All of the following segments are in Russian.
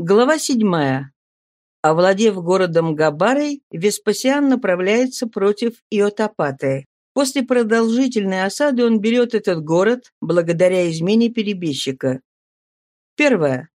Глава седьмая. Овладев городом Габарой, Веспасиан направляется против Иотапаты. После продолжительной осады он берет этот город благодаря измене перебежчика. Первое.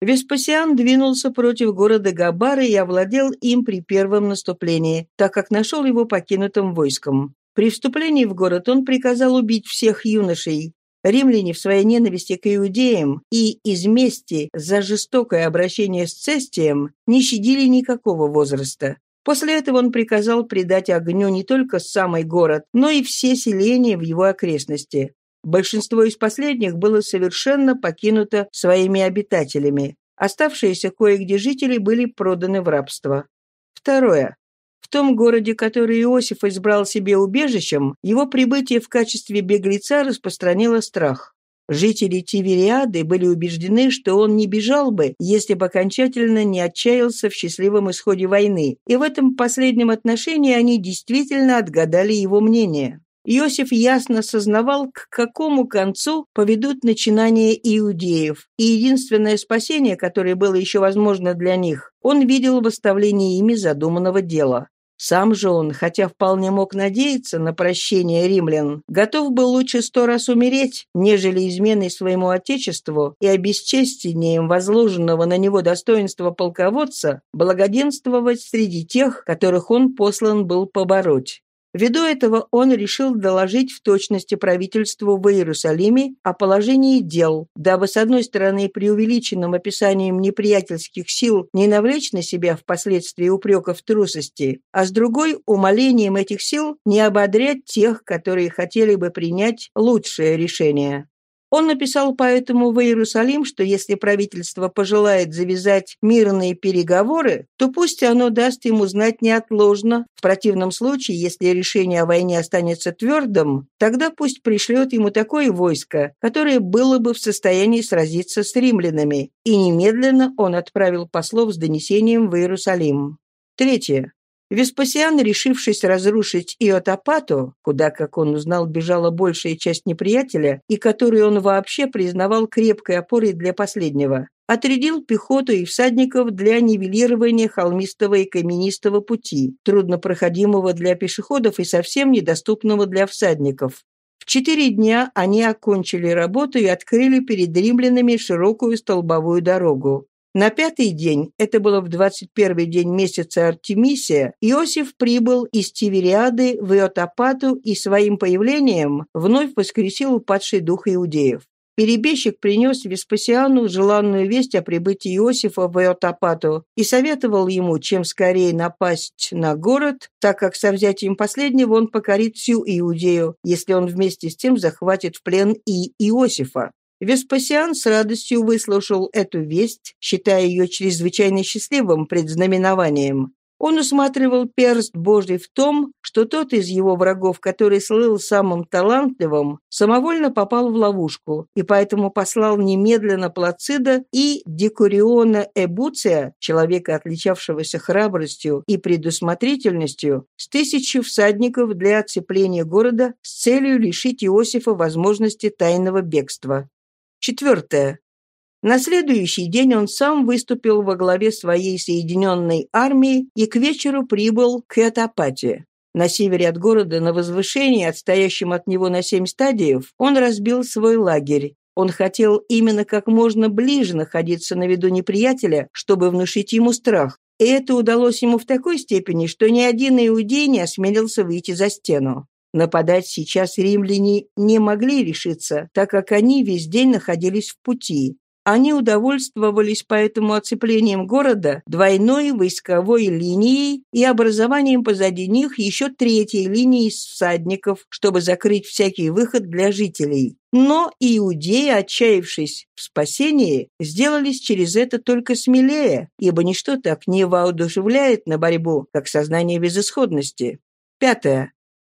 Веспасиан двинулся против города Габары и овладел им при первом наступлении, так как нашел его покинутым войском. При вступлении в город он приказал убить всех юношей. Римляне в своей ненависти к иудеям и из мести за жестокое обращение с Цестием не щадили никакого возраста. После этого он приказал предать огню не только самый город, но и все селения в его окрестности. Большинство из последних было совершенно покинуто своими обитателями. Оставшиеся кое-где жители были проданы в рабство. Второе. В том городе, который Иосиф избрал себе убежищем, его прибытие в качестве беглеца распространило страх. Жители Тивериады были убеждены, что он не бежал бы, если бы окончательно не отчаялся в счастливом исходе войны, и в этом последнем отношении они действительно отгадали его мнение. Иосиф ясно сознавал, к какому концу поведут начинания иудеев, и единственное спасение, которое было еще возможно для них, он видел в оставлении ими задуманного дела. Сам же он, хотя вполне мог надеяться на прощение римлян, готов был лучше сто раз умереть, нежели изменой своему отечеству и обесчестием возложенного на него достоинства полководца благоденствовать среди тех, которых он послан был побороть. Ввиду этого он решил доложить в точности правительству в Иерусалиме о положении дел, дабы, с одной стороны, преувеличенным описанием неприятельских сил не навлечь на себя впоследствии упреков трусости, а с другой – умолением этих сил не ободрять тех, которые хотели бы принять лучшее решение. Он написал поэтому в Иерусалим, что если правительство пожелает завязать мирные переговоры, то пусть оно даст ему знать неотложно. В противном случае, если решение о войне останется твердым, тогда пусть пришлет ему такое войско, которое было бы в состоянии сразиться с римлянами. И немедленно он отправил послов с донесением в Иерусалим. Третье. Веспасиан, решившись разрушить Иотапату, куда, как он узнал, бежала большая часть неприятеля, и которую он вообще признавал крепкой опорой для последнего, отрядил пехоту и всадников для нивелирования холмистого и каменистого пути, труднопроходимого для пешеходов и совсем недоступного для всадников. В четыре дня они окончили работу и открыли перед римлянами широкую столбовую дорогу. На пятый день, это было в 21 день месяца Артемисия, Иосиф прибыл из Тивериады в Иотапату и своим появлением вновь воскресил упадший дух иудеев. Перебежчик принес Веспасиану желанную весть о прибытии Иосифа в Иотапату и советовал ему, чем скорее напасть на город, так как со взятием последнего он покорит всю Иудею, если он вместе с тем захватит в плен и Иосифа. Веспасиан с радостью выслушал эту весть, считая ее чрезвычайно счастливым предзнаменованием. Он усматривал перст Божий в том, что тот из его врагов, который слыл самым талантливым, самовольно попал в ловушку, и поэтому послал немедленно Плацида и Декуриона Эбуция, человека, отличавшегося храбростью и предусмотрительностью, с тысячи всадников для оцепления города с целью лишить Иосифа возможности тайного бегства. Четвертое. На следующий день он сам выступил во главе своей соединенной армии и к вечеру прибыл к Этапате. На севере от города, на возвышении, отстоящем от него на семь стадиев, он разбил свой лагерь. Он хотел именно как можно ближе находиться на виду неприятеля, чтобы внушить ему страх. И это удалось ему в такой степени, что ни один иудей не осмелился выйти за стену. Нападать сейчас римляне не могли решиться, так как они весь день находились в пути. Они удовольствовались поэтому оцеплением города двойной войсковой линией и образованием позади них еще третьей линии всадников, чтобы закрыть всякий выход для жителей. Но иудеи, отчаявшись в спасении, сделались через это только смелее, ибо ничто так не воодушевляет на борьбу, как сознание безысходности. Пятое.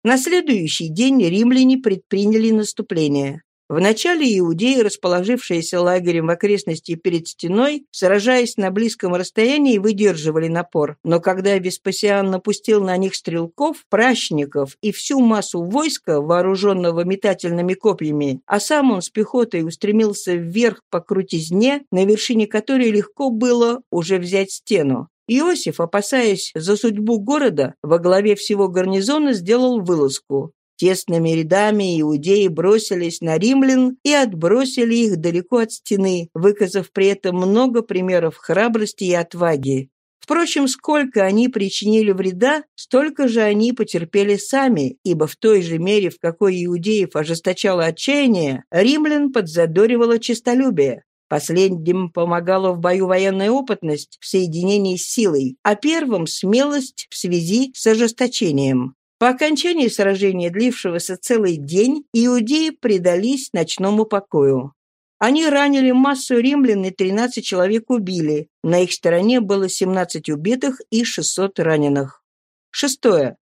На следующий день римляне предприняли наступление. Вначале иудеи, расположившиеся лагерем в окрестности перед стеной, сражаясь на близком расстоянии, выдерживали напор. Но когда Веспасиан напустил на них стрелков, пращников и всю массу войска, вооруженного метательными копьями, а сам он с пехотой устремился вверх по крутизне, на вершине которой легко было уже взять стену. Иосиф, опасаясь за судьбу города, во главе всего гарнизона сделал вылазку. Тесными рядами иудеи бросились на римлян и отбросили их далеко от стены, выказав при этом много примеров храбрости и отваги. Впрочем, сколько они причинили вреда, столько же они потерпели сами, ибо в той же мере, в какой иудеев ожесточало отчаяние, римлян подзадоривало честолюбие. Последним помогала в бою военная опытность в соединении с силой, а первым — смелость в связи с ожесточением. По окончании сражения, длившегося целый день, иудеи предались ночному покою. Они ранили массу римлян и 13 человек убили. На их стороне было 17 убитых и 600 раненых. Шестое.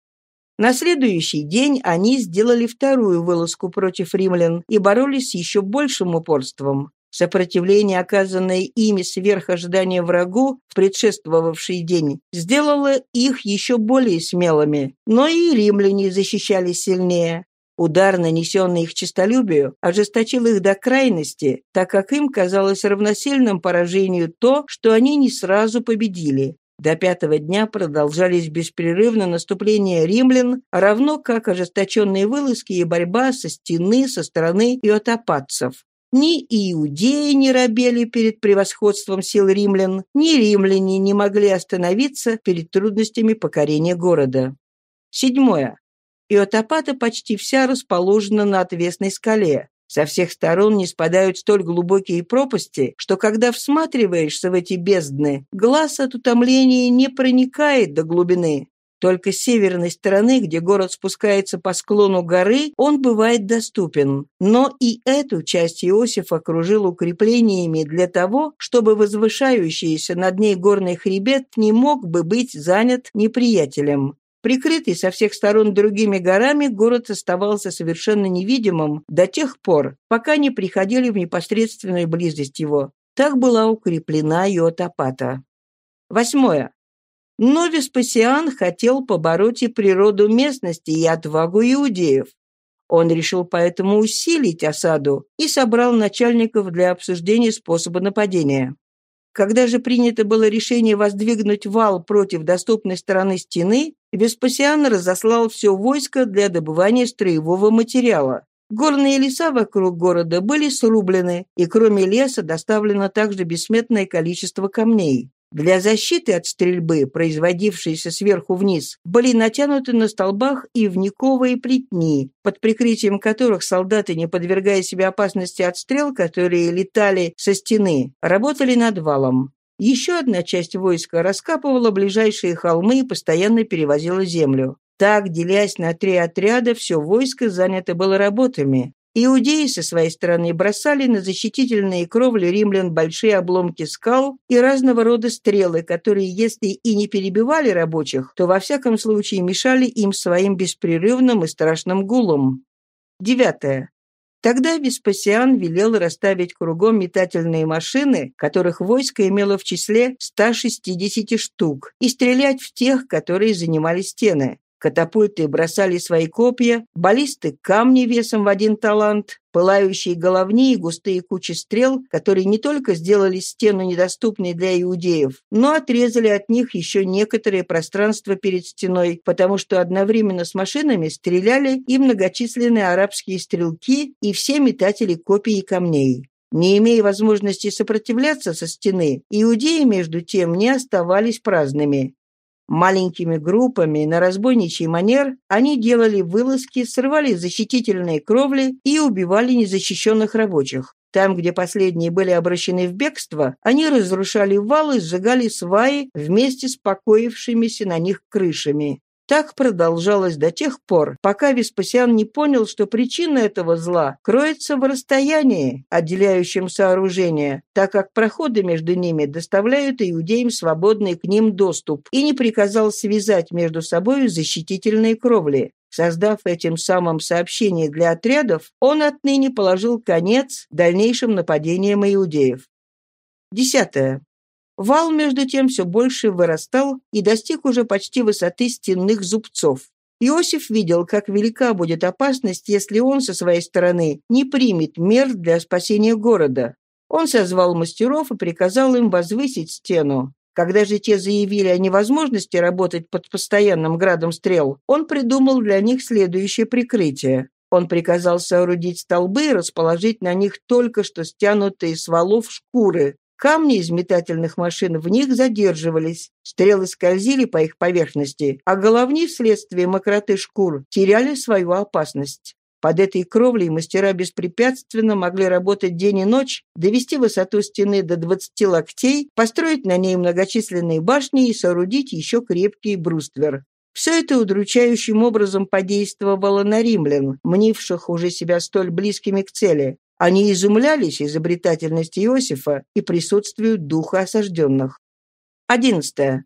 На следующий день они сделали вторую вылазку против римлян и боролись с еще большим упорством. Сопротивление, оказанное ими сверх ожидания врагу в предшествовавший день, сделало их еще более смелыми. Но и римляне защищались сильнее. Удар, нанесенный их честолюбию, ожесточил их до крайности, так как им казалось равносильным поражению то, что они не сразу победили. До пятого дня продолжались беспрерывно наступления римлян, равно как ожесточенные вылазки и борьба со стены со стороны иотопадцев. Ни иудеи не робели перед превосходством сил римлян, ни римляне не могли остановиться перед трудностями покорения города. Седьмое. Иотопата почти вся расположена на отвесной скале. Со всех сторон не спадают столь глубокие пропасти, что когда всматриваешься в эти бездны, глаз от утомления не проникает до глубины. Только с северной стороны, где город спускается по склону горы, он бывает доступен. Но и эту часть Иосиф окружил укреплениями для того, чтобы возвышающийся над ней горный хребет не мог бы быть занят неприятелем. Прикрытый со всех сторон другими горами, город оставался совершенно невидимым до тех пор, пока не приходили в непосредственную близость его. Так была укреплена Йотапата. Восьмое. Но Веспасиан хотел побороть и природу местности, и отвагу иудеев. Он решил поэтому усилить осаду и собрал начальников для обсуждения способа нападения. Когда же принято было решение воздвигнуть вал против доступной стороны стены, Веспасиан разослал все войско для добывания строевого материала. Горные леса вокруг города были срублены, и кроме леса доставлено также бессметное количество камней. Для защиты от стрельбы, производившейся сверху вниз, были натянуты на столбах и вниковые плетни, под прикрытием которых солдаты, не подвергая себе опасности от стрел, которые летали со стены, работали над валом. Еще одна часть войска раскапывала ближайшие холмы и постоянно перевозила землю. Так, делясь на три отряда, все войско занято было работами. Иудеи со своей стороны бросали на защитительные кровли римлян большие обломки скал и разного рода стрелы, которые, если и не перебивали рабочих, то во всяком случае мешали им своим беспрерывным и страшным гулом. Девятое. Тогда Веспасиан велел расставить кругом метательные машины, которых войско имело в числе 160 штук, и стрелять в тех, которые занимали стены. Катапульты бросали свои копья, баллисты — камни весом в один талант, пылающие головни и густые кучи стрел, которые не только сделали стену недоступной для иудеев, но отрезали от них еще некоторое пространство перед стеной, потому что одновременно с машинами стреляли и многочисленные арабские стрелки, и все метатели копий и камней. Не имея возможности сопротивляться со стены, иудеи, между тем, не оставались праздными. Маленькими группами на разбойничий манер они делали вылазки, срывали защитительные кровли и убивали незащищенных рабочих. Там, где последние были обращены в бегство, они разрушали валы, сжигали сваи вместе с покоившимися на них крышами. Так продолжалось до тех пор, пока Веспасиан не понял, что причина этого зла кроется в расстоянии, отделяющем сооружения, так как проходы между ними доставляют иудеям свободный к ним доступ, и не приказал связать между собой защитительные кровли. Создав этим самым сообщение для отрядов, он отныне положил конец дальнейшим нападениям иудеев. Десятое. Вал, между тем, все больше вырастал и достиг уже почти высоты стенных зубцов. Иосиф видел, как велика будет опасность, если он со своей стороны не примет мер для спасения города. Он созвал мастеров и приказал им возвысить стену. Когда же те заявили о невозможности работать под постоянным градом стрел, он придумал для них следующее прикрытие. Он приказал соорудить столбы и расположить на них только что стянутые с валов шкуры, Камни из метательных машин в них задерживались, стрелы скользили по их поверхности, а головни вследствие мокроты шкур теряли свою опасность. Под этой кровлей мастера беспрепятственно могли работать день и ночь, довести высоту стены до 20 локтей, построить на ней многочисленные башни и соорудить еще крепкий бруствер. Все это удручающим образом подействовало на римлян, мнивших уже себя столь близкими к цели. Они изумлялись изобретательности Иосифа и присутствию духа осажденных. Одиннадцатое.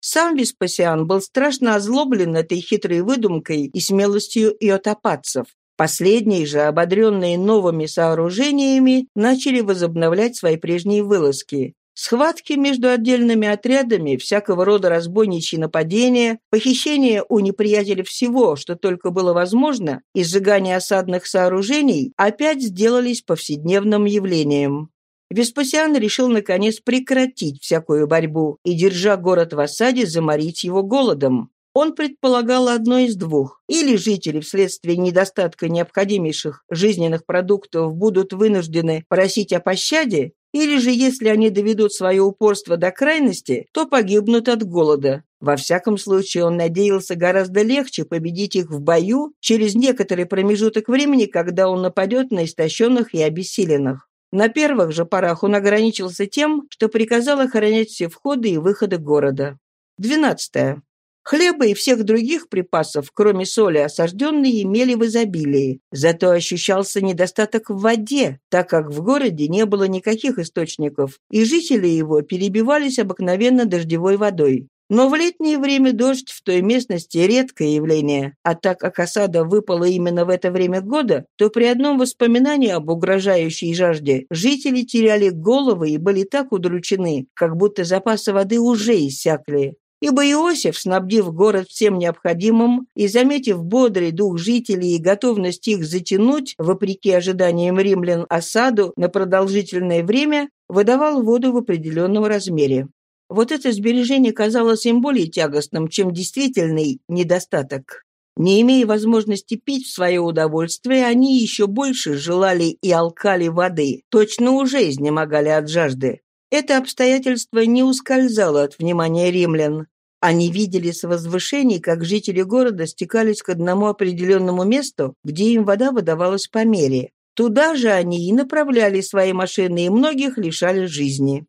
Сам Веспасиан был страшно озлоблен этой хитрой выдумкой и смелостью иотопадцев. Последние же, ободренные новыми сооружениями, начали возобновлять свои прежние вылазки. Схватки между отдельными отрядами, всякого рода разбойничьи нападения, похищение у неприятеля всего, что только было возможно, и сжигание осадных сооружений опять сделались повседневным явлением. Веспасиан решил, наконец, прекратить всякую борьбу и, держа город в осаде, заморить его голодом. Он предполагал одно из двух. Или жители вследствие недостатка необходимейших жизненных продуктов будут вынуждены просить о пощаде, или же, если они доведут свое упорство до крайности, то погибнут от голода. Во всяком случае, он надеялся гораздо легче победить их в бою через некоторый промежуток времени, когда он нападет на истощенных и обессиленных. На первых же порах он ограничился тем, что приказал охранять все входы и выходы города. 12. Хлеба и всех других припасов, кроме соли, осажденные имели в изобилии. Зато ощущался недостаток в воде, так как в городе не было никаких источников, и жители его перебивались обыкновенно дождевой водой. Но в летнее время дождь в той местности – редкое явление, а так как осада выпала именно в это время года, то при одном воспоминании об угрожающей жажде жители теряли головы и были так удручены, как будто запасы воды уже иссякли. Ибо Иосиф, снабдив город всем необходимым и заметив бодрый дух жителей и готовность их затянуть, вопреки ожиданиям римлян, осаду на продолжительное время, выдавал воду в определенном размере. Вот это сбережение казалось им более тягостным, чем действительный недостаток. Не имея возможности пить в свое удовольствие, они еще больше желали и алкали воды, точно уже изнемогали от жажды. Это обстоятельство не ускользало от внимания римлян. Они видели с возвышений, как жители города стекались к одному определенному месту, где им вода выдавалась по мере. Туда же они и направляли свои машины, и многих лишали жизни.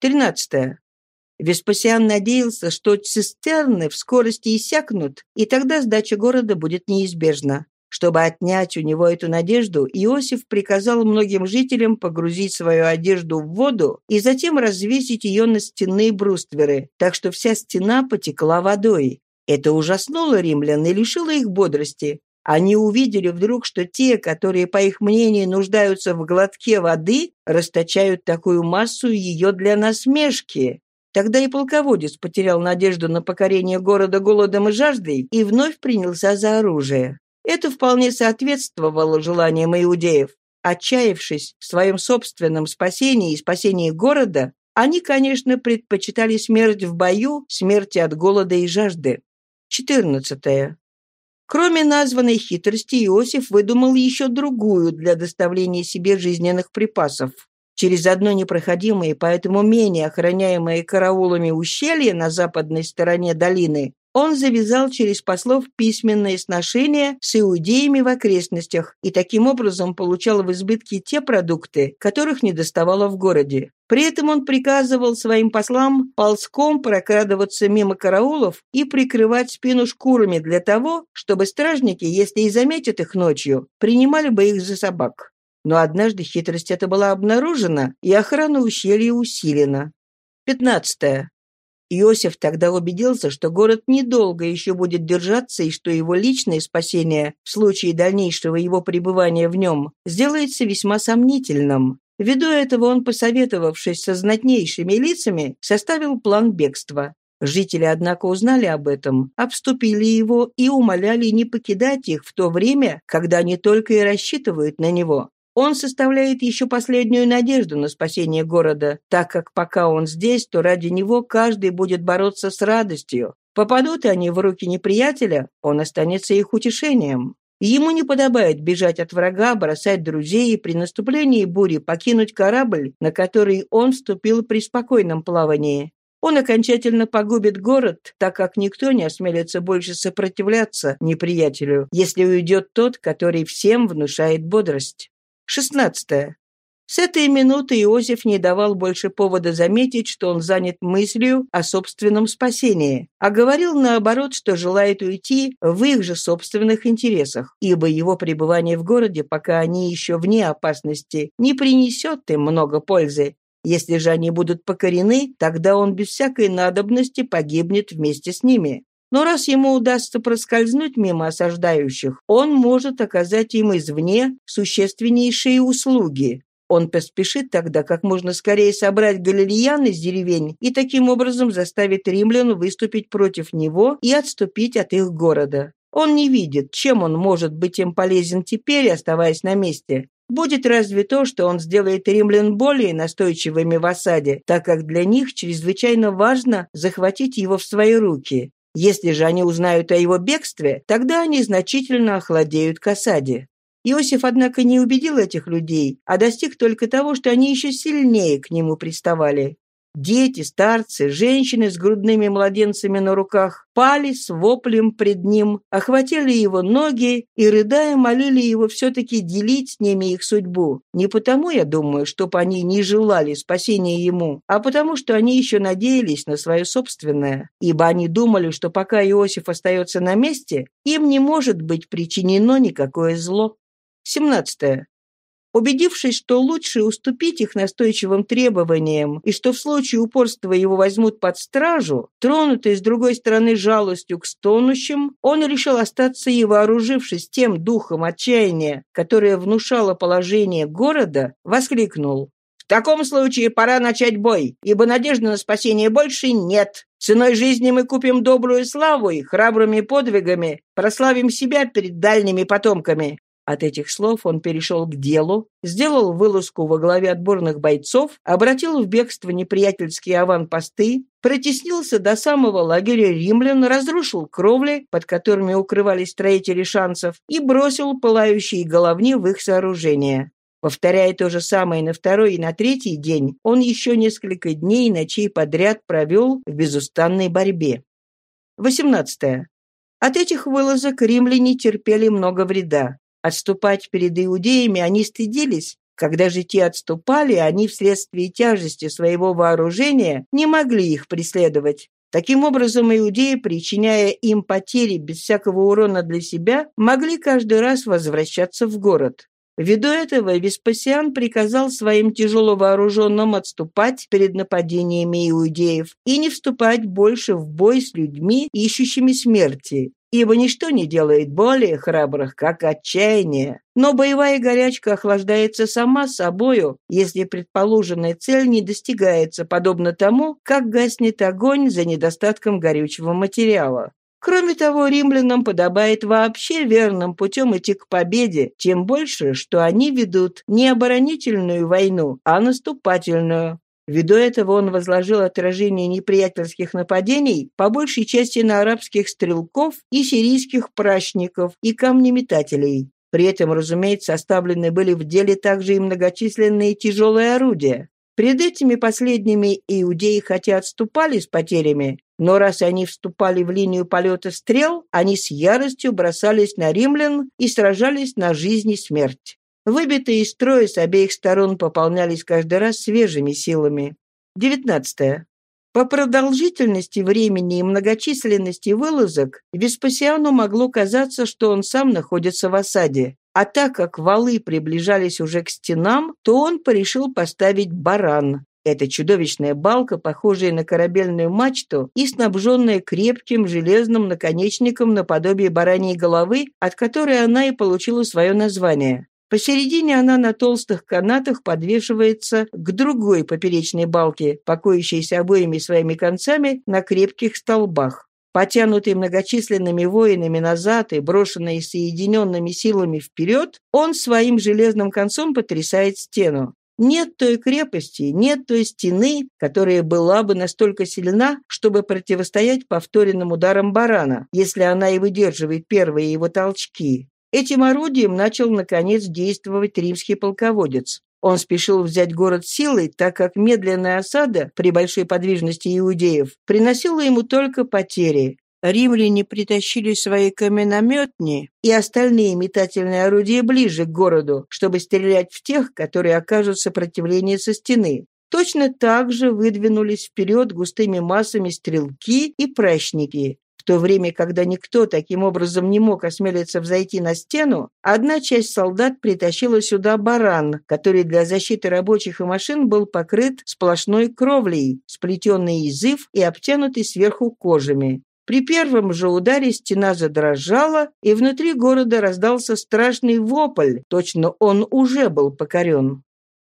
13. Веспасиан надеялся, что цистерны в скорости иссякнут, и тогда сдача города будет неизбежна. Чтобы отнять у него эту надежду, Иосиф приказал многим жителям погрузить свою одежду в воду и затем развесить ее на стенные брустверы, так что вся стена потекла водой. Это ужаснуло римлян и лишило их бодрости. Они увидели вдруг, что те, которые, по их мнению, нуждаются в глотке воды, расточают такую массу ее для насмешки. Тогда и полководец потерял надежду на покорение города голодом и жаждой и вновь принялся за оружие. Это вполне соответствовало желаниям иудеев. Отчаявшись в своем собственном спасении и спасении города, они, конечно, предпочитали смерть в бою, смерти от голода и жажды. 14. Кроме названной хитрости, Иосиф выдумал еще другую для доставления себе жизненных припасов. Через одно непроходимое, поэтому менее охраняемое караулами ущелье на западной стороне долины он завязал через послов письменные сношения с иудеями в окрестностях и таким образом получал в избытке те продукты, которых не доставало в городе. При этом он приказывал своим послам ползком прокрадываться мимо караулов и прикрывать спину шкурами для того, чтобы стражники, если и заметят их ночью, принимали бы их за собак. Но однажды хитрость эта была обнаружена, и охрана ущелья усилена. 15. Иосиф тогда убедился, что город недолго еще будет держаться и что его личное спасение в случае дальнейшего его пребывания в нем сделается весьма сомнительным. Ввиду этого он, посоветовавшись со знатнейшими лицами, составил план бегства. Жители, однако, узнали об этом, обступили его и умоляли не покидать их в то время, когда они только и рассчитывают на него. Он составляет еще последнюю надежду на спасение города, так как пока он здесь, то ради него каждый будет бороться с радостью. Попадут они в руки неприятеля, он останется их утешением. Ему не подобает бежать от врага, бросать друзей и при наступлении бури покинуть корабль, на который он вступил при спокойном плавании. Он окончательно погубит город, так как никто не осмелится больше сопротивляться неприятелю, если уйдет тот, который всем внушает бодрость. 16. С этой минуты Иосиф не давал больше повода заметить, что он занят мыслью о собственном спасении, а говорил наоборот, что желает уйти в их же собственных интересах, ибо его пребывание в городе, пока они еще вне опасности, не принесет им много пользы, если же они будут покорены, тогда он без всякой надобности погибнет вместе с ними. Но раз ему удастся проскользнуть мимо осаждающих, он может оказать им извне существеннейшие услуги. Он поспешит тогда как можно скорее собрать галилеян из деревень и таким образом заставит римлян выступить против него и отступить от их города. Он не видит, чем он может быть им полезен теперь, оставаясь на месте. Будет разве то, что он сделает римлян более настойчивыми в осаде, так как для них чрезвычайно важно захватить его в свои руки. Если же они узнают о его бегстве, тогда они значительно охладеют к осаде. Иосиф, однако, не убедил этих людей, а достиг только того, что они еще сильнее к нему приставали. Дети, старцы, женщины с грудными младенцами на руках пали с воплем пред ним, охватили его ноги и, рыдая, молили его все-таки делить с ними их судьбу. Не потому, я думаю, чтоб они не желали спасения ему, а потому, что они еще надеялись на свое собственное, ибо они думали, что пока Иосиф остается на месте, им не может быть причинено никакое зло. 17. Убедившись, что лучше уступить их настойчивым требованиям и что в случае упорства его возьмут под стражу, тронутый с другой стороны жалостью к стонущим, он решил остаться и, вооружившись тем духом отчаяния, которое внушало положение города, воскликнул в таком случае пора начать бой, ибо надежды на спасение больше нет. Ценой жизни мы купим добрую славу и храбрыми подвигами прославим себя перед дальними потомками. От этих слов он перешел к делу, сделал вылазку во главе отборных бойцов, обратил в бегство неприятельские аванпосты, протеснился до самого лагеря римлян, разрушил кровли, под которыми укрывались строители шансов, и бросил пылающие головни в их сооружение. Повторяя то же самое на второй и на третий день, он еще несколько дней и ночей подряд провел в безустанной борьбе. 18. От этих вылазок римляне терпели много вреда. Отступать перед иудеями они стыдились. Когда же те отступали, они вследствие тяжести своего вооружения не могли их преследовать. Таким образом, иудеи, причиняя им потери без всякого урона для себя, могли каждый раз возвращаться в город. Ввиду этого Веспасиан приказал своим тяжело вооруженным отступать перед нападениями иудеев и не вступать больше в бой с людьми, ищущими смерти, ибо ничто не делает более храбрых, как отчаяние. Но боевая горячка охлаждается сама собою, если предположенная цель не достигается, подобно тому, как гаснет огонь за недостатком горючего материала. Кроме того, римлянам подобает вообще верным путем идти к победе, тем больше, что они ведут не оборонительную войну, а наступательную. Ввиду этого он возложил отражение неприятельских нападений по большей части на арабских стрелков и сирийских прачников и камнеметателей. При этом, разумеется, оставлены были в деле также и многочисленные тяжелые орудия. Перед этими последними иудеи хотя отступали с потерями, но раз они вступали в линию полета стрел, они с яростью бросались на римлян и сражались на жизнь и смерть. Выбитые из строя с обеих сторон пополнялись каждый раз свежими силами. 19. По продолжительности времени и многочисленности вылазок Веспасиану могло казаться, что он сам находится в осаде. А так как валы приближались уже к стенам, то он порешил поставить баран. Это чудовищная балка, похожая на корабельную мачту и снабженная крепким железным наконечником наподобие бараньей головы, от которой она и получила свое название. Посередине она на толстых канатах подвешивается к другой поперечной балке, покоящейся обоими своими концами на крепких столбах. Потянутый многочисленными воинами назад и брошенный соединенными силами вперед, он своим железным концом потрясает стену. Нет той крепости, нет той стены, которая была бы настолько сильна, чтобы противостоять повторенным ударам барана, если она и выдерживает первые его толчки. Этим орудием начал, наконец, действовать римский полководец. Он спешил взять город силой, так как медленная осада при большой подвижности иудеев приносила ему только потери. Римляне притащили свои каменометни и остальные метательные орудия ближе к городу, чтобы стрелять в тех, которые окажут сопротивление со стены. Точно так же выдвинулись вперед густыми массами стрелки и прачники то время, когда никто таким образом не мог осмелиться взойти на стену, одна часть солдат притащила сюда баран, который для защиты рабочих и машин был покрыт сплошной кровлей, сплетенный из ив и обтянутый сверху кожами. При первом же ударе стена задрожала, и внутри города раздался страшный вопль, точно он уже был покорен.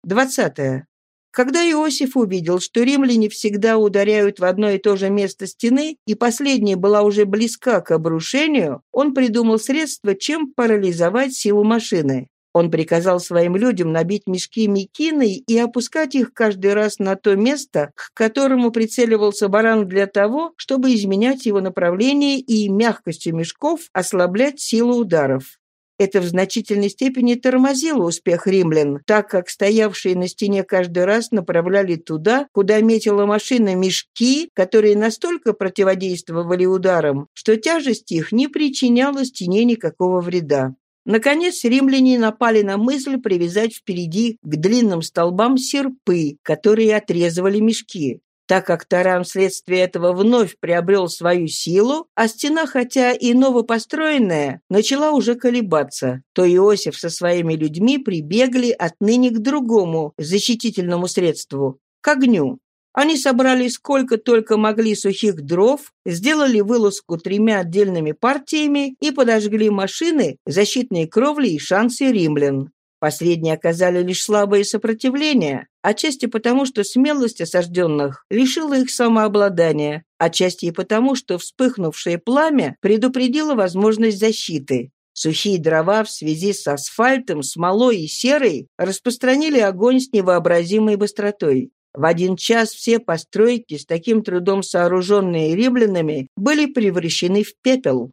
Двадцатое. Когда Иосиф увидел, что римляне всегда ударяют в одно и то же место стены, и последняя была уже близка к обрушению, он придумал средство, чем парализовать силу машины. Он приказал своим людям набить мешки мекиной и опускать их каждый раз на то место, к которому прицеливался баран для того, чтобы изменять его направление и мягкостью мешков ослаблять силу ударов. Это в значительной степени тормозило успех римлян, так как стоявшие на стене каждый раз направляли туда, куда метила машина мешки, которые настолько противодействовали ударам, что тяжесть их не причиняла стене никакого вреда. Наконец, римляне напали на мысль привязать впереди к длинным столбам серпы, которые отрезывали мешки. Так как таран вследствие этого вновь приобрел свою силу, а стена, хотя и новопостроенная, начала уже колебаться, то Иосиф со своими людьми прибегли отныне к другому защитительному средству – к огню. Они собрали сколько только могли сухих дров, сделали вылазку тремя отдельными партиями и подожгли машины, защитные кровли и шансы римлян. Последние оказали лишь слабое сопротивление, отчасти потому, что смелость осажденных лишила их самообладания, отчасти и потому, что вспыхнувшее пламя предупредило возможность защиты. Сухие дрова в связи с асфальтом, смолой и серой распространили огонь с невообразимой быстротой. В один час все постройки, с таким трудом сооруженные римлянами, были превращены в пепел.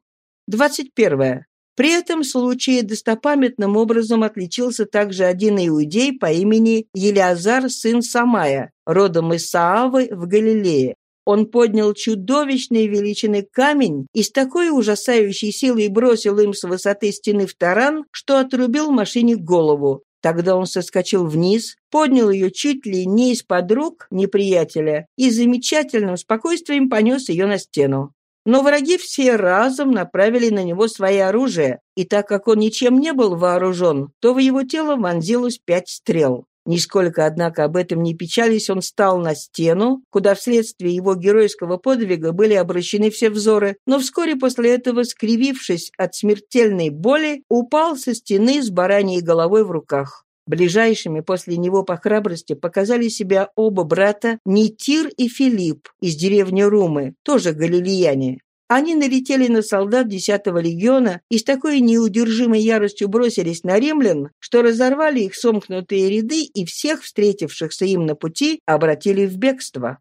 21. При этом случае достопамятным образом отличился также один иудей по имени Елиазар, сын Самая, родом из Саавы в Галилее. Он поднял чудовищной величины камень и с такой ужасающей силой бросил им с высоты стены в таран, что отрубил машине голову. Тогда он соскочил вниз, поднял ее чуть ли не из-под рук неприятеля и замечательным спокойствием понес ее на стену. Но враги все разом направили на него свои оружия, и так как он ничем не был вооружен, то в его тело вонзилось пять стрел. Нисколько, однако, об этом не печались, он стал на стену, куда вследствие его геройского подвига были обращены все взоры, но вскоре после этого, скривившись от смертельной боли, упал со стены с бараньей головой в руках. Ближайшими после него по храбрости показали себя оба брата Нитир и Филипп из деревни Румы, тоже галилеяне. Они налетели на солдат 10-го легиона и с такой неудержимой яростью бросились на римлян, что разорвали их сомкнутые ряды и всех встретившихся им на пути обратили в бегство.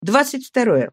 22.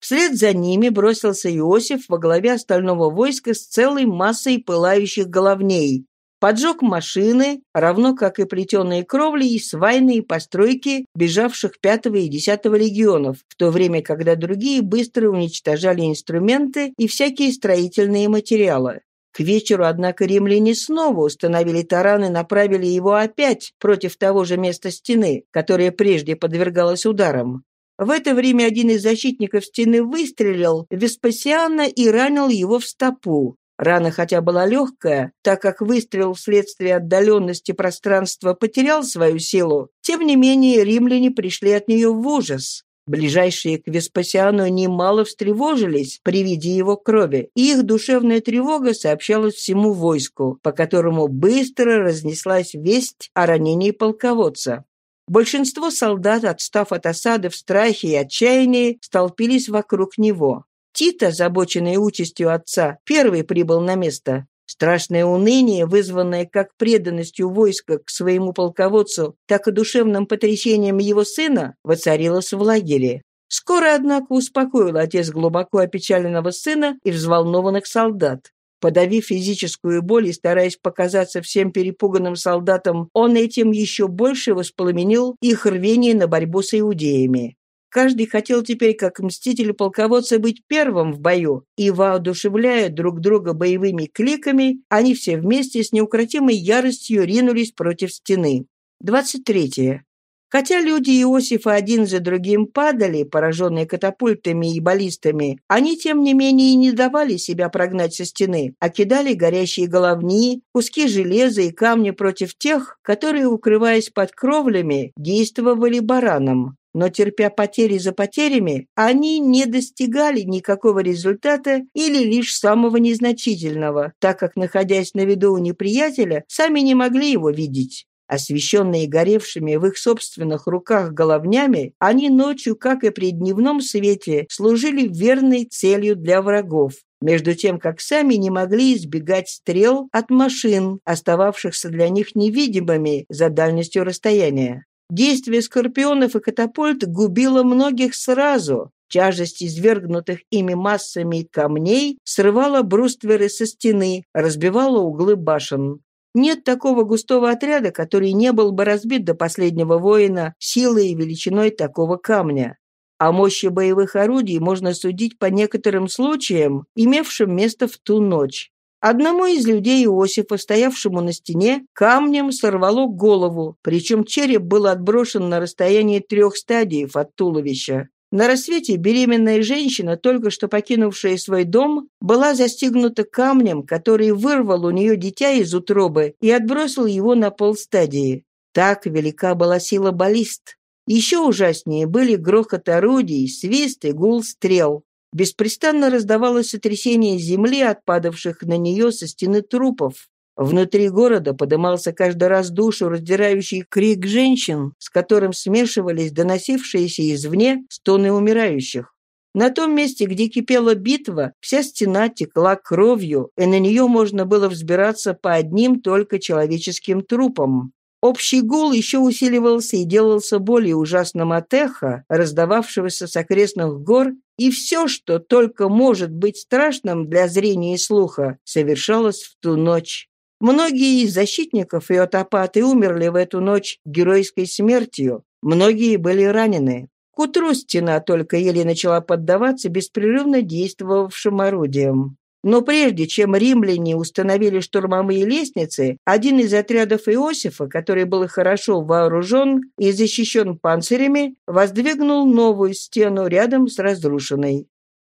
Вслед за ними бросился Иосиф во главе остального войска с целой массой пылающих головней, поджег машины, равно как и плетеные кровли и свайные постройки бежавших 5 и 10 легионов, в то время, когда другие быстро уничтожали инструменты и всякие строительные материалы. К вечеру, однако, римляне снова установили таран и направили его опять против того же места стены, которое прежде подвергалось ударам. В это время один из защитников стены выстрелил в Веспасиана и ранил его в стопу. Рана хотя была легкая, так как выстрел вследствие отдаленности пространства потерял свою силу, тем не менее римляне пришли от нее в ужас. Ближайшие к Веспасиану немало встревожились при виде его крови, и их душевная тревога сообщалась всему войску, по которому быстро разнеслась весть о ранении полководца. Большинство солдат, отстав от осады в страхе и отчаянии, столпились вокруг него. Тит, озабоченный участью отца, первый прибыл на место. Страшное уныние, вызванное как преданностью войска к своему полководцу, так и душевным потрясением его сына, воцарилось в лагере. Скоро, однако, успокоил отец глубоко опечаленного сына и взволнованных солдат. Подавив физическую боль и стараясь показаться всем перепуганным солдатам, он этим еще больше воспламенил их рвение на борьбу с иудеями. Каждый хотел теперь, как мститель полководца, быть первым в бою, и, воодушевляя друг друга боевыми кликами, они все вместе с неукротимой яростью ринулись против стены. 23. Хотя люди Иосифа один за другим падали, пораженные катапультами и баллистами, они, тем не менее, не давали себя прогнать со стены, а кидали горящие головни, куски железа и камни против тех, которые, укрываясь под кровлями, действовали бараном. Но терпя потери за потерями, они не достигали никакого результата или лишь самого незначительного, так как, находясь на виду у неприятеля, сами не могли его видеть. Освещенные горевшими в их собственных руках головнями, они ночью, как и при дневном свете, служили верной целью для врагов, между тем как сами не могли избегать стрел от машин, остававшихся для них невидимыми за дальностью расстояния. Действие скорпионов и катапульт губило многих сразу. Тяжесть извергнутых ими массами камней срывала брустверы со стены, разбивала углы башен. Нет такого густого отряда, который не был бы разбит до последнего воина силой и величиной такого камня. О мощи боевых орудий можно судить по некоторым случаям, имевшим место в ту ночь. Одному из людей Иосифа, стоявшему на стене, камнем сорвало голову, причем череп был отброшен на расстояние трех стадиев от туловища. На рассвете беременная женщина, только что покинувшая свой дом, была застигнута камнем, который вырвал у нее дитя из утробы и отбросил его на полстадии. Так велика была сила баллист. Еще ужаснее были грохот орудий, свист и гул стрел. Беспрестанно раздавалось сотрясение земли от падавших на нее со стены трупов. Внутри города подымался каждый раз душу раздирающий крик женщин, с которым смешивались доносившиеся извне стоны умирающих. На том месте, где кипела битва, вся стена текла кровью, и на нее можно было взбираться по одним только человеческим трупам. Общий гул еще усиливался и делался более ужасным от эха, раздававшегося с окрестных гор, и все, что только может быть страшным для зрения и слуха, совершалось в ту ночь. Многие из защитников и отопаты умерли в эту ночь геройской смертью, многие были ранены. К утру стена только еле начала поддаваться беспрерывно действовавшим орудиям. Но прежде чем римляне установили штурмовые лестницы, один из отрядов Иосифа, который был хорошо вооружен и защищен панцирями, воздвигнул новую стену рядом с разрушенной.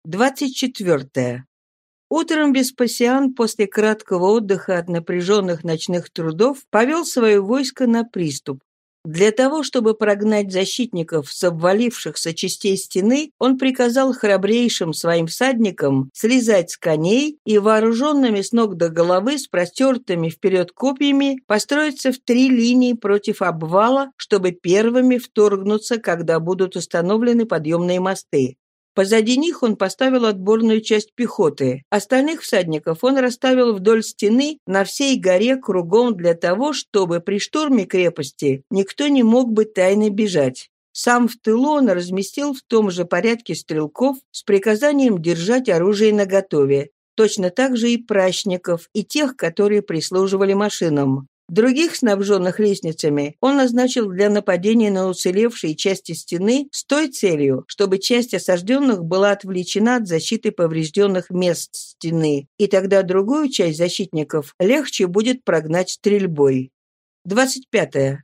24. Утром Веспасиан после краткого отдыха от напряженных ночных трудов повел свое войско на приступ. Для того, чтобы прогнать защитников с обвалившихся частей стены, он приказал храбрейшим своим всадникам слезать с коней и вооруженными с ног до головы с простертыми вперед копьями построиться в три линии против обвала, чтобы первыми вторгнуться, когда будут установлены подъемные мосты. Позади них он поставил отборную часть пехоты. Остальных всадников он расставил вдоль стены на всей горе кругом для того, чтобы при штурме крепости никто не мог бы тайно бежать. Сам в тылу он разместил в том же порядке стрелков с приказанием держать оружие наготове. Точно так же и прачников, и тех, которые прислуживали машинам. Других, снабженных лестницами, он назначил для нападения на уцелевшие части стены с той целью, чтобы часть осажденных была отвлечена от защиты поврежденных мест стены, и тогда другую часть защитников легче будет прогнать стрельбой. 25.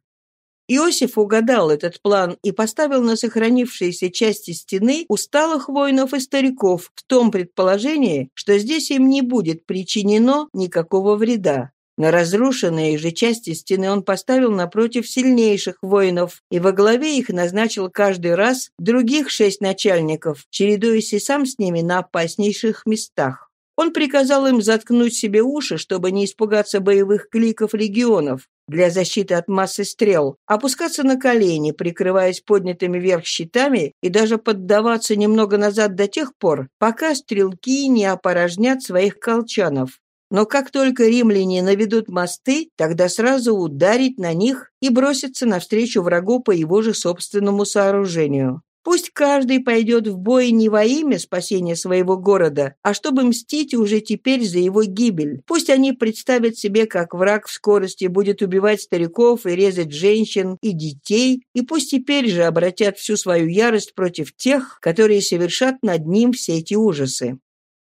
Иосиф угадал этот план и поставил на сохранившиеся части стены усталых воинов и стариков в том предположении, что здесь им не будет причинено никакого вреда. На разрушенные же части стены он поставил напротив сильнейших воинов и во главе их назначил каждый раз других шесть начальников, чередуясь и сам с ними на опаснейших местах. Он приказал им заткнуть себе уши, чтобы не испугаться боевых кликов легионов для защиты от массы стрел, опускаться на колени, прикрываясь поднятыми вверх щитами и даже поддаваться немного назад до тех пор, пока стрелки не опорожнят своих колчанов. Но как только римляне наведут мосты, тогда сразу ударить на них и броситься навстречу врагу по его же собственному сооружению. Пусть каждый пойдет в бой не во имя спасения своего города, а чтобы мстить уже теперь за его гибель. Пусть они представят себе, как враг в скорости будет убивать стариков и резать женщин и детей, и пусть теперь же обратят всю свою ярость против тех, которые совершат над ним все эти ужасы.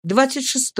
26.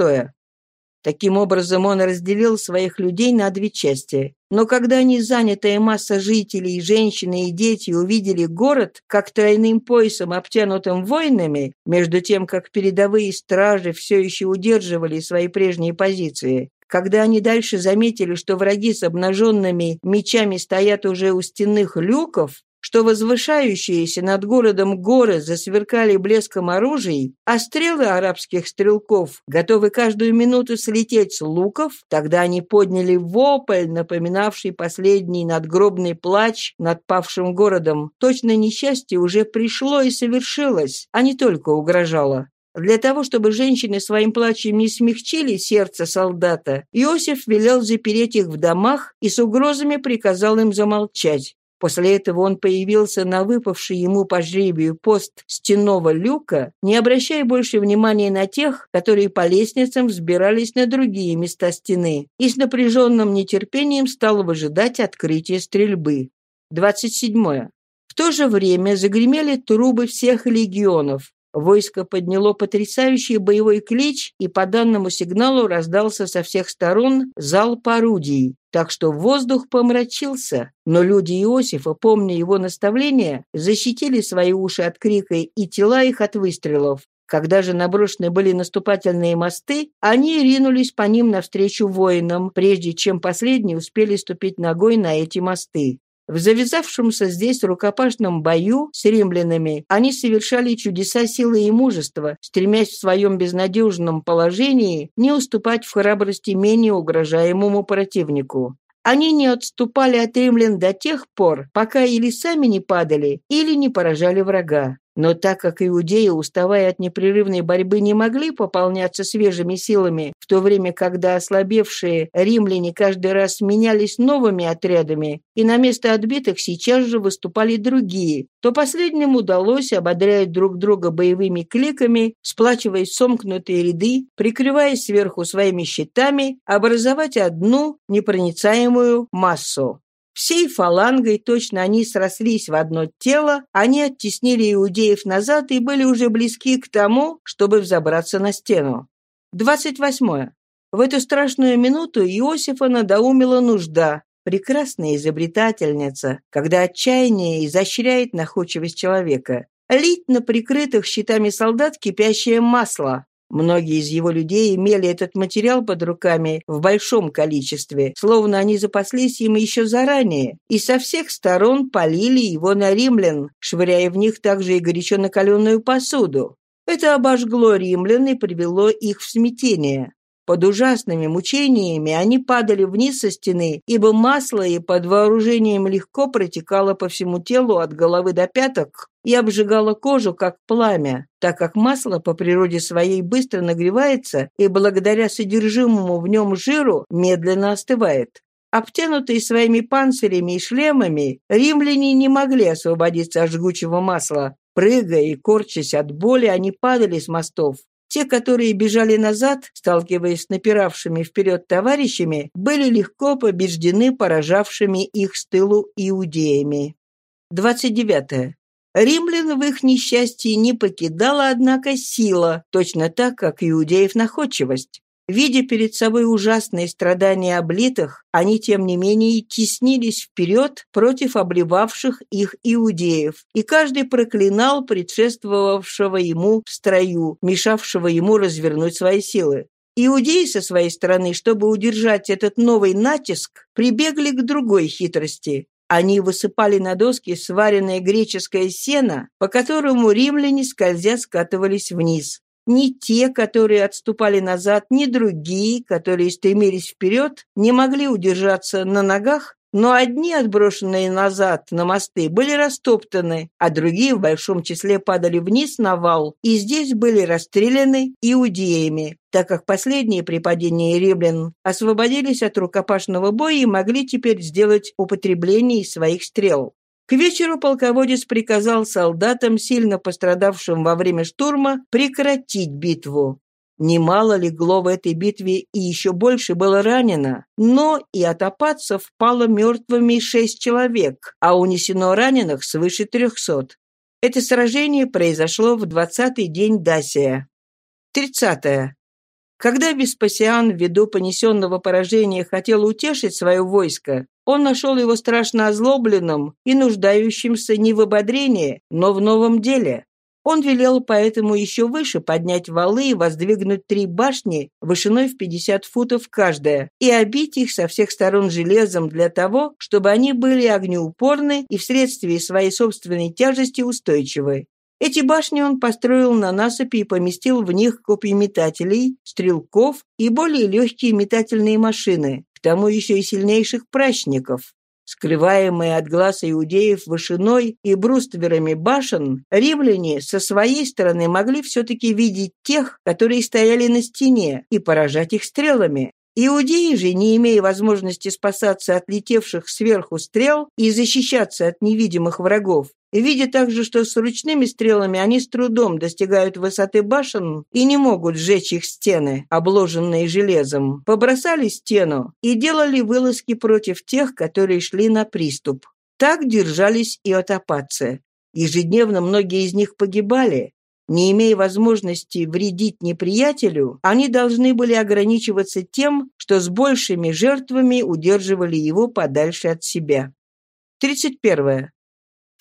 Таким образом, он разделил своих людей на две части. Но когда незанятая масса жителей, женщины и дети увидели город как тройным поясом, обтянутым воинами, между тем, как передовые стражи все еще удерживали свои прежние позиции, когда они дальше заметили, что враги с обнаженными мечами стоят уже у стенных люков, что возвышающиеся над городом горы засверкали блеском оружий, а стрелы арабских стрелков готовы каждую минуту слететь с луков, тогда они подняли вопль, напоминавший последний надгробный плач над павшим городом. Точно несчастье уже пришло и совершилось, а не только угрожало. Для того, чтобы женщины своим плачем не смягчили сердце солдата, Иосиф велел запереть их в домах и с угрозами приказал им замолчать. После этого он появился на выпавший ему по жребию пост стенного люка, не обращая больше внимания на тех, которые по лестницам взбирались на другие места стены, и с напряженным нетерпением стал выжидать открытия стрельбы. 27. В то же время загремели трубы всех легионов. Войско подняло потрясающий боевой клич, и по данному сигналу раздался со всех сторон залп орудий, так что воздух помрачился. Но люди Иосифа, помня его наставления, защитили свои уши от крика и тела их от выстрелов. Когда же наброшены были наступательные мосты, они ринулись по ним навстречу воинам, прежде чем последние успели ступить ногой на эти мосты. В завязавшемся здесь рукопашном бою с римлянами они совершали чудеса силы и мужества, стремясь в своем безнадежном положении не уступать в храбрости менее угрожаемому противнику. Они не отступали от римлян до тех пор, пока или сами не падали, или не поражали врага. Но так как иудеи, уставая от непрерывной борьбы, не могли пополняться свежими силами, в то время, когда ослабевшие римляне каждый раз менялись новыми отрядами, и на место отбитых сейчас же выступали другие, то последним удалось, ободряя друг друга боевыми кликами, сплачиваясь сомкнутые ряды, прикрываясь сверху своими щитами, образовать одну непроницаемую массу. Всей фалангой точно они срослись в одно тело, они оттеснили иудеев назад и были уже близки к тому, чтобы взобраться на стену. 28. В эту страшную минуту Иосифа надоумила нужда, прекрасная изобретательница, когда отчаяние изощряет находчивость человека, лить на прикрытых щитами солдат кипящее масло, Многие из его людей имели этот материал под руками в большом количестве, словно они запаслись им еще заранее, и со всех сторон полили его на римлян, швыряя в них также и горячо накаленную посуду. Это обожгло римлян и привело их в смятение. Под ужасными мучениями они падали вниз со стены, ибо масло и под вооружением легко протекало по всему телу от головы до пяток и обжигало кожу, как пламя, так как масло по природе своей быстро нагревается и благодаря содержимому в нем жиру медленно остывает. Обтянутые своими панцирями и шлемами, римляне не могли освободиться от жгучего масла. Прыгая и корчась от боли, они падали с мостов. Те, которые бежали назад, сталкиваясь с напиравшими вперед товарищами, были легко побеждены поражавшими их с тылу иудеями. 29. Римлян в их несчастье не покидала, однако, сила, точно так, как иудеев находчивость. Видя перед собой ужасные страдания облитых, они, тем не менее, теснились вперед против обливавших их иудеев, и каждый проклинал предшествовавшего ему в строю, мешавшего ему развернуть свои силы. Иудеи со своей стороны, чтобы удержать этот новый натиск, прибегли к другой хитрости. Они высыпали на доски сваренное греческое сено, по которому римляне скользя скатывались вниз. Ни те, которые отступали назад, ни другие, которые стремились вперед, не могли удержаться на ногах, но одни, отброшенные назад на мосты, были растоптаны, а другие в большом числе падали вниз на вал и здесь были расстреляны иудеями, так как последние при падении римлян освободились от рукопашного боя и могли теперь сделать употребление своих стрел. К вечеру полководец приказал солдатам, сильно пострадавшим во время штурма, прекратить битву. Немало легло в этой битве и еще больше было ранено, но и от опадцев пало мертвыми шесть человек, а унесено раненых свыше трехсот. Это сражение произошло в двадцатый день Дасия. Тридцатое. Когда Веспасиан ввиду понесенного поражения хотел утешить свое войско, он нашел его страшно озлобленным и нуждающимся не в ободрении, но в новом деле. Он велел поэтому еще выше поднять валы и воздвигнуть три башни вышиной в 50 футов каждая и обить их со всех сторон железом для того, чтобы они были огнеупорны и вследствие своей собственной тяжести устойчивы. Эти башни он построил на насыпи и поместил в них копьеметателей, стрелков и более легкие метательные машины, к тому еще и сильнейших прачников. Скрываемые от глаз иудеев вышиной и брустверами башен, римляне со своей стороны могли все-таки видеть тех, которые стояли на стене, и поражать их стрелами. Иудеи же, не имея возможности спасаться от летевших сверху стрел и защищаться от невидимых врагов, видя также, что с ручными стрелами они с трудом достигают высоты башен и не могут сжечь их стены, обложенные железом, побросали стену и делали вылазки против тех, которые шли на приступ. Так держались и отопацы. Ежедневно многие из них погибали, не имея возможности вредить неприятелю, они должны были ограничиваться тем, что с большими жертвами удерживали его подальше от себя. 31.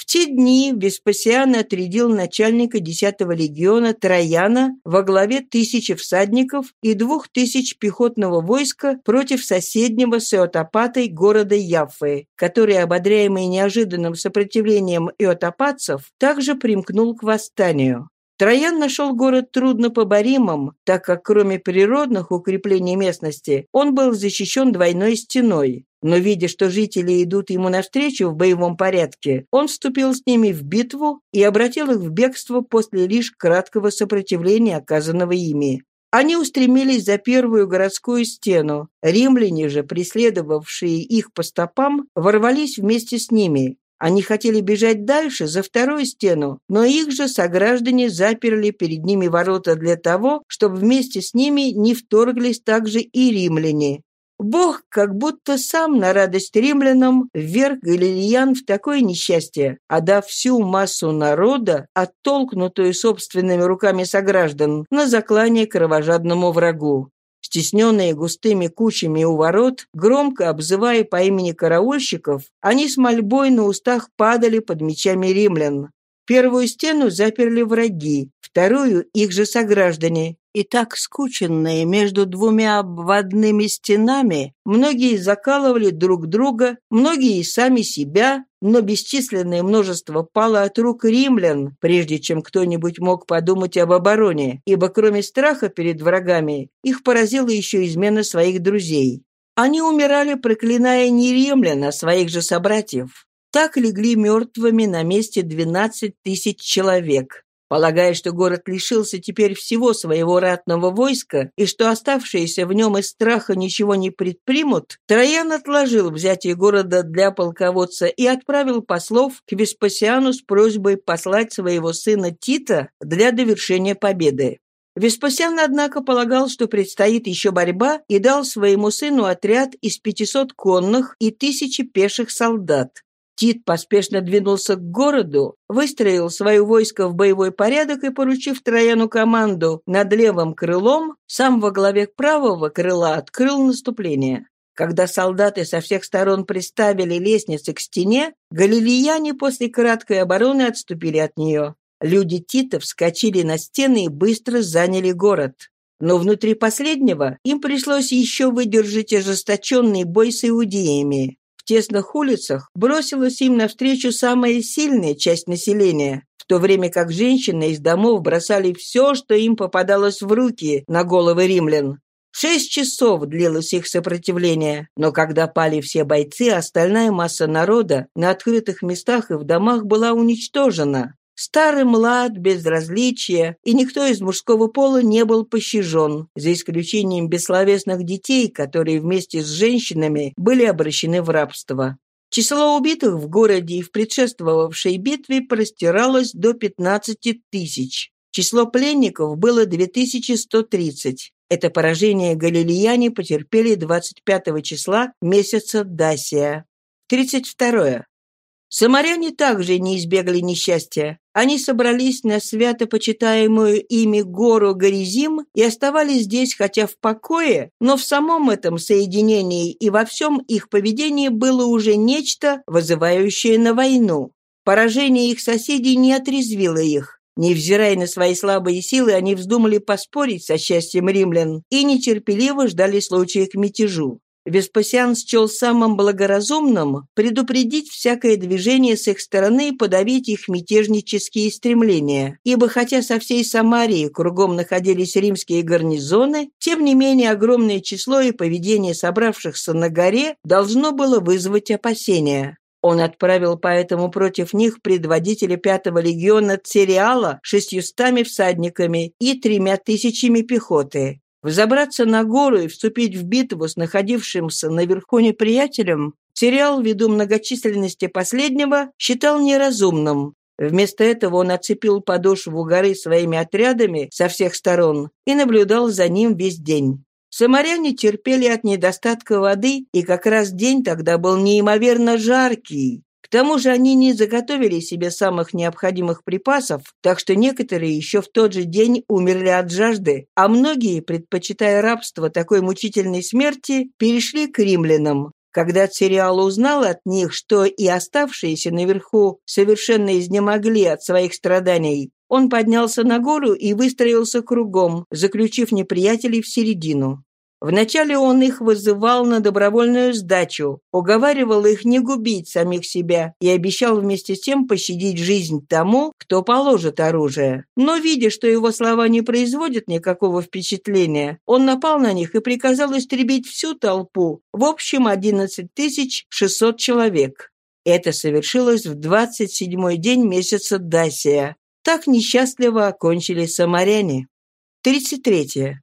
В те дни Веспасиан отрядил начальника 10-го легиона Трояна во главе тысячи всадников и двух тысяч пехотного войска против соседнего с Иотопатой города Яффы, который, ободряемый неожиданным сопротивлением иотопатцев, также примкнул к восстанию. Троян нашел город труднопоборимым, так как кроме природных укреплений местности, он был защищен двойной стеной. Но видя, что жители идут ему навстречу в боевом порядке, он вступил с ними в битву и обратил их в бегство после лишь краткого сопротивления, оказанного ими. Они устремились за первую городскую стену. Римляне же, преследовавшие их по стопам, ворвались вместе с ними. Они хотели бежать дальше, за вторую стену, но их же сограждане заперли перед ними ворота для того, чтобы вместе с ними не вторглись также и римляне. Бог как будто сам на радость римлянам вверг галилеян в такое несчастье, отдав всю массу народа, оттолкнутую собственными руками сограждан, на заклание кровожадному врагу стесненные густыми кучами у ворот, громко обзывая по имени караульщиков, они с мольбой на устах падали под мечами римлян. Первую стену заперли враги, вторую — их же сограждане. И так скученные между двумя обводными стенами, многие закалывали друг друга, многие сами себя, но бесчисленное множество пало от рук римлян, прежде чем кто-нибудь мог подумать об обороне, ибо кроме страха перед врагами, их поразила еще измена своих друзей. Они умирали, проклиная не римлян, а своих же собратьев. Так легли мертвыми на месте 12 тысяч человек. Полагая, что город лишился теперь всего своего ратного войска и что оставшиеся в нем из страха ничего не предпримут, Троян отложил взятие города для полководца и отправил послов к Веспасиану с просьбой послать своего сына Тита для довершения победы. Веспасиан, однако, полагал, что предстоит еще борьба, и дал своему сыну отряд из 500 конных и тысячи пеших солдат. Тит поспешно двинулся к городу, выстроил свое войско в боевой порядок и, поручив Трояну команду над левым крылом, сам во главе правого крыла открыл наступление. Когда солдаты со всех сторон приставили лестницы к стене, галилеяне после краткой обороны отступили от нее. Люди Тита вскочили на стены и быстро заняли город. Но внутри последнего им пришлось еще выдержать ожесточенный бой с иудеями. Тесных улицах бросилась им навстречу самая сильная часть населения, в то время как женщины из домов бросали все, что им попадалось в руки на головы римлян. Шесть часов длилось их сопротивление, но когда пали все бойцы, остальная масса народа на открытых местах и в домах была уничтожена. Старый млад, безразличие, и никто из мужского пола не был пощажен, за исключением бессловесных детей, которые вместе с женщинами были обращены в рабство. Число убитых в городе и в предшествовавшей битве простиралось до 15 тысяч. Число пленников было 2130. Это поражение галилеяне потерпели 25 числа месяца Дасия. 32. Самаряне также не избегли несчастья. Они собрались на свято почитаемую ими гору Горизим и оставались здесь хотя в покое, но в самом этом соединении и во всем их поведении было уже нечто, вызывающее на войну. Поражение их соседей не отрезвило их. Невзирая на свои слабые силы, они вздумали поспорить со счастьем римлян и нетерпеливо ждали случая к мятежу. Веспасиан счел самым благоразумным предупредить всякое движение с их стороны и подавить их мятежнические стремления, ибо хотя со всей Самарии кругом находились римские гарнизоны, тем не менее огромное число и поведение собравшихся на горе должно было вызвать опасения. Он отправил поэтому против них предводителя пятого легиона Цериала шестьюстами всадниками и тремя тысячами пехоты. Взобраться на гору и вступить в битву с находившимся наверху неприятелем Сериал, ввиду многочисленности последнего, считал неразумным. Вместо этого он оцепил подошву горы своими отрядами со всех сторон и наблюдал за ним весь день. Самаряне терпели от недостатка воды, и как раз день тогда был неимоверно жаркий тому же они не заготовили себе самых необходимых припасов, так что некоторые еще в тот же день умерли от жажды, а многие, предпочитая рабство такой мучительной смерти, перешли к римлянам. Когда Цириал узнал от них, что и оставшиеся наверху совершенно изнемогли от своих страданий, он поднялся на гору и выстроился кругом, заключив неприятелей в середину. Вначале он их вызывал на добровольную сдачу, уговаривал их не губить самих себя и обещал вместе с тем пощадить жизнь тому, кто положит оружие. Но, видя, что его слова не производят никакого впечатления, он напал на них и приказал истребить всю толпу, в общем 11 600 человек. Это совершилось в 27-й день месяца Дасия. Так несчастливо окончили самаряне. 33.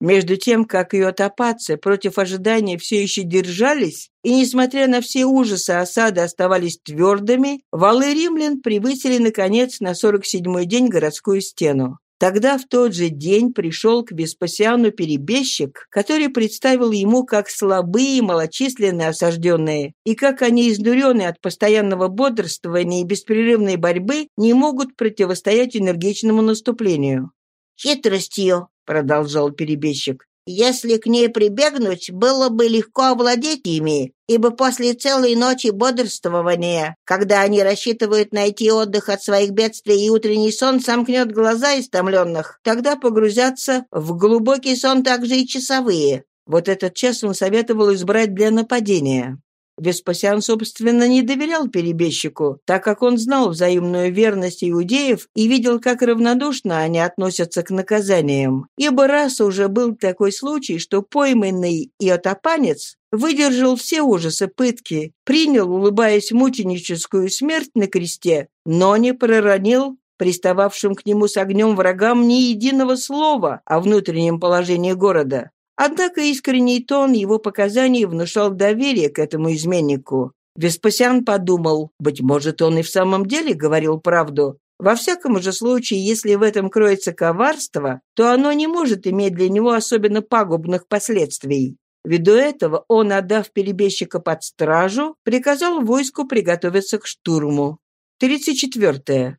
Между тем, как ее топацы против ожидания все еще держались, и, несмотря на все ужасы осады оставались твердыми, валы римлян превысили, наконец, на 47-й день городскую стену. Тогда в тот же день пришел к Веспасиану перебежчик, который представил ему как слабые и малочисленные осажденные, и как они, изнуренные от постоянного бодрствования и беспрерывной борьбы, не могут противостоять энергичному наступлению. «Хитростью», — продолжал перебежчик, «если к ней прибегнуть, было бы легко овладеть ими, ибо после целой ночи бодрствования, когда они рассчитывают найти отдых от своих бедствий и утренний сон сомкнет глаза истомленных, тогда погрузятся в глубокий сон также и часовые». Вот этот час он советовал избрать для нападения. Веспасиан, собственно, не доверял перебежчику, так как он знал взаимную верность иудеев и видел, как равнодушно они относятся к наказаниям. Ибо раз уже был такой случай, что пойманный иотопанец выдержал все ужасы пытки, принял, улыбаясь, мученическую смерть на кресте, но не проронил пристававшим к нему с огнем врагам ни единого слова о внутреннем положении города. Однако искренний тон его показаний внушал доверие к этому изменнику. Веспасиан подумал, быть может, он и в самом деле говорил правду. Во всяком же случае, если в этом кроется коварство, то оно не может иметь для него особенно пагубных последствий. Ввиду этого он, отдав перебежчика под стражу, приказал войску приготовиться к штурму. 34.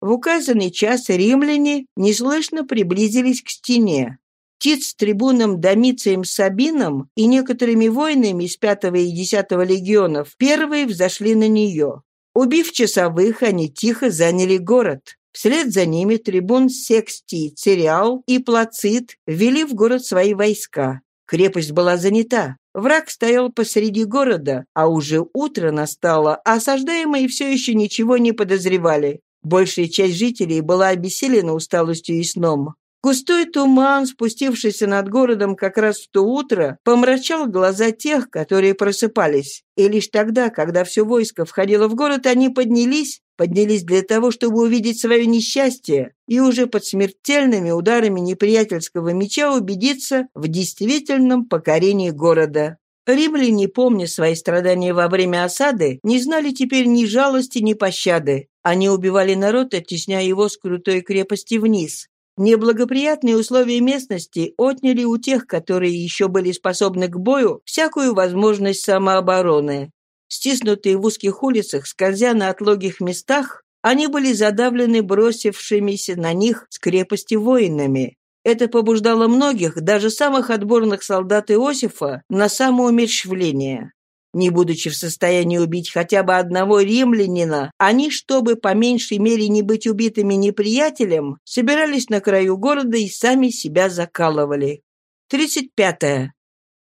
В указанный час римляне неслышно приблизились к стене. Тит с трибуном Домицием Сабином и некоторыми воинами из 5 и 10 легионов первые взошли на нее. Убив часовых, они тихо заняли город. Вслед за ними трибун Секстий, Цериал и Плацит ввели в город свои войска. Крепость была занята. Враг стоял посреди города, а уже утро настало, а осаждаемые все еще ничего не подозревали. Большая часть жителей была обессилена усталостью и сном. Густой туман, спустившийся над городом как раз в то утро, помрачал глаза тех, которые просыпались. И лишь тогда, когда все войско входило в город, они поднялись, поднялись для того, чтобы увидеть свое несчастье и уже под смертельными ударами неприятельского меча убедиться в действительном покорении города. Римляне, помня свои страдания во время осады, не знали теперь ни жалости, ни пощады. Они убивали народ, оттесняя его с крутой крепости вниз. Неблагоприятные условия местности отняли у тех, которые еще были способны к бою, всякую возможность самообороны. Стиснутые в узких улицах, скользя на отлогих местах, они были задавлены бросившимися на них с крепости воинами. Это побуждало многих, даже самых отборных солдат Иосифа, на самоумерщвление. Не будучи в состоянии убить хотя бы одного римлянина, они, чтобы по меньшей мере не быть убитыми неприятелем, собирались на краю города и сами себя закалывали. 35. -е.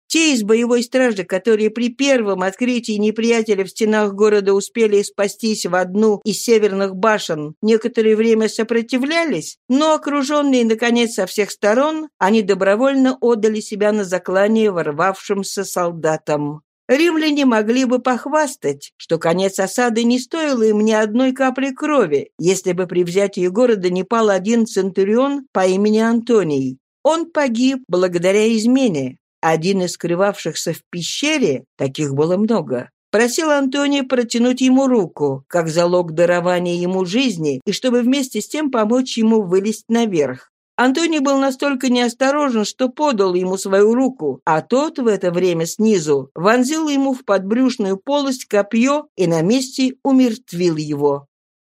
Те из боевой стражи, которые при первом открытии неприятеля в стенах города успели спастись в одну из северных башен, некоторое время сопротивлялись, но, окруженные, наконец, со всех сторон, они добровольно отдали себя на заклание ворвавшимся солдатам. Римляне могли бы похвастать, что конец осады не стоил им ни одной капли крови, если бы при взятии города не пал один центурион по имени Антоний. Он погиб благодаря измене. Один из скрывавшихся в пещере, таких было много, просил Антония протянуть ему руку, как залог дарования ему жизни, и чтобы вместе с тем помочь ему вылезть наверх. Антоний был настолько неосторожен, что подал ему свою руку, а тот в это время снизу вонзил ему в подбрюшную полость копье и на месте умертвил его.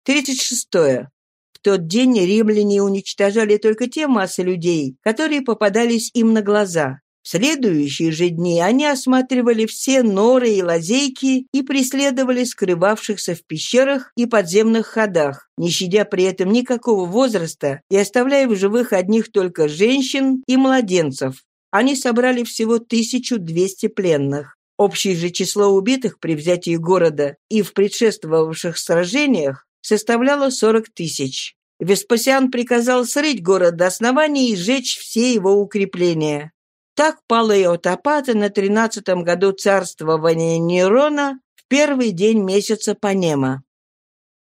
36. В тот день римляне уничтожали только те массы людей, которые попадались им на глаза. В следующие же дни они осматривали все норы и лазейки и преследовали скрывавшихся в пещерах и подземных ходах, не щадя при этом никакого возраста и оставляя в живых одних только женщин и младенцев. Они собрали всего 1200 пленных. Общее же число убитых при взятии города и в предшествовавших сражениях составляло 40 тысяч. Веспасиан приказал срыть город до основания и сжечь все его укрепления. Так пала Иотопата на тринадцатом году царствования Нерона в первый день месяца Панема.